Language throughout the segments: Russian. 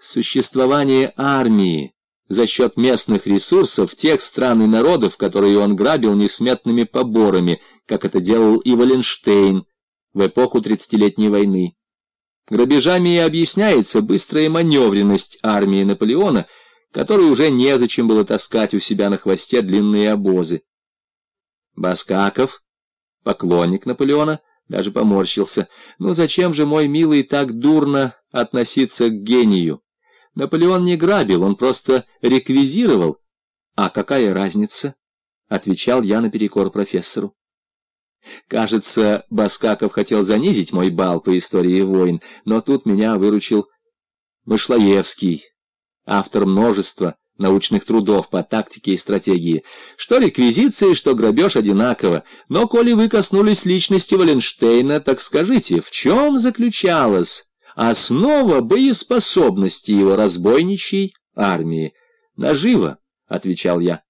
существование армии за счет местных ресурсов тех стран и народов, которые он грабил несметными поборами, как это делал и Валенштейн в эпоху Тридцатилетней войны. Грабежами и объясняется быстрая маневренность армии Наполеона, которой уже незачем было таскать у себя на хвосте длинные обозы. Баскаков, поклонник Наполеона, даже поморщился. «Ну зачем же, мой милый, так дурно относиться к гению? Наполеон не грабил, он просто реквизировал. А какая разница?» — отвечал я наперекор профессору. Кажется, Баскаков хотел занизить мой бал по истории войн, но тут меня выручил Мышлоевский, автор множества научных трудов по тактике и стратегии. Что реквизиции, что грабеж одинаково. Но коли вы коснулись личности Валенштейна, так скажите, в чем заключалась основа боеспособности его разбойничьей армии? Наживо, — отвечал я.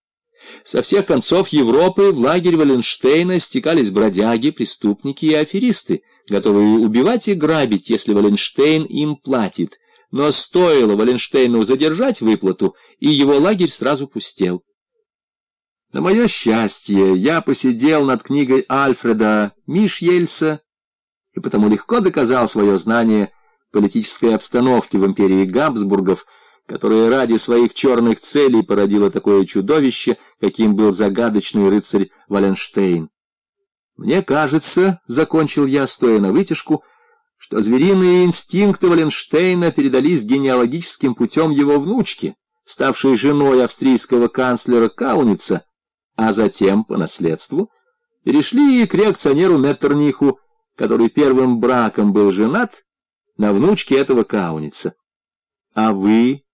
Со всех концов Европы в лагерь Валенштейна стекались бродяги, преступники и аферисты, готовые убивать и грабить, если Валенштейн им платит. Но стоило Валенштейну задержать выплату, и его лагерь сразу пустел. На мое счастье, я посидел над книгой Альфреда Мишьельса и потому легко доказал свое знание политической обстановки в империи Габсбургов, которая ради своих черных целей породила такое чудовище, каким был загадочный рыцарь Валенштейн. Мне кажется, — закончил я, стоя на вытяжку, — что звериные инстинкты Валенштейна передались генеалогическим путем его внучки, ставшей женой австрийского канцлера Кауница, а затем, по наследству, перешли и к реакционеру Меттерниху, который первым браком был женат на внучке этого Кауница. А вы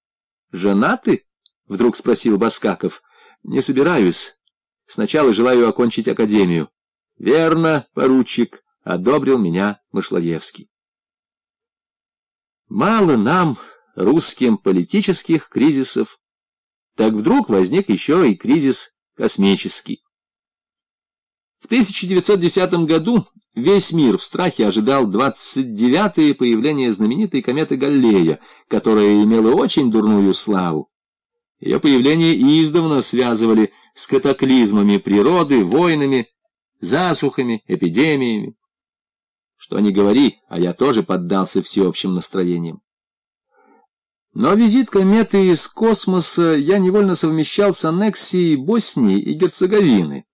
«Женаты?» — вдруг спросил Баскаков. «Не собираюсь. Сначала желаю окончить академию». «Верно, поручик», — одобрил меня Мышлоевский. Мало нам, русским, политических кризисов. Так вдруг возник еще и кризис космический. В 1910 году весь мир в страхе ожидал 29-е появление знаменитой кометы Галлея, которая имела очень дурную славу. Ее появление издавна связывали с катаклизмами природы, войнами, засухами, эпидемиями. Что ни говори, а я тоже поддался всеобщим настроениям. Но визит кометы из космоса я невольно совмещал с аннексией Боснии и Герцеговины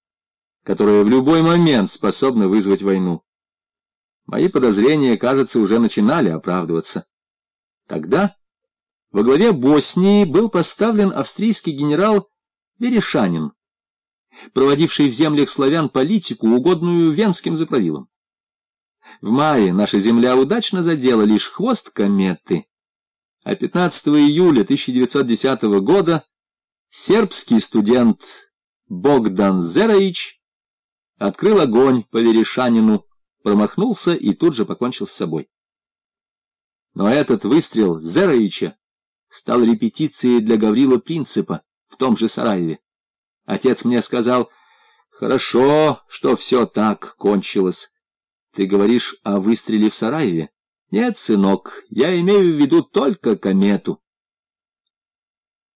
которая в любой момент способна вызвать войну. Мои подозрения, кажется, уже начинали оправдываться. Тогда во главе Боснии был поставлен австрийский генерал Верешанин, проводивший в землях славян политику, угодную венским заправилам. В мае наша земля удачно задела лишь хвост кометы, а 15 июля 1910 года сербский студент Богдан Зераич открыл огонь по Верешанину, промахнулся и тут же покончил с собой. Но этот выстрел Зеровича стал репетицией для Гаврила Принципа в том же Сараеве. Отец мне сказал, «Хорошо, что все так кончилось. Ты говоришь о выстреле в Сараеве?» «Нет, сынок, я имею в виду только комету».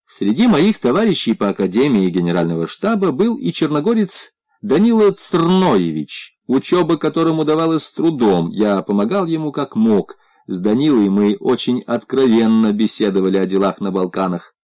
Среди моих товарищей по Академии Генерального штаба был и черногорец Данила Црноевич, учеба которому давалась с трудом, я помогал ему как мог. С Данилой мы очень откровенно беседовали о делах на Балканах.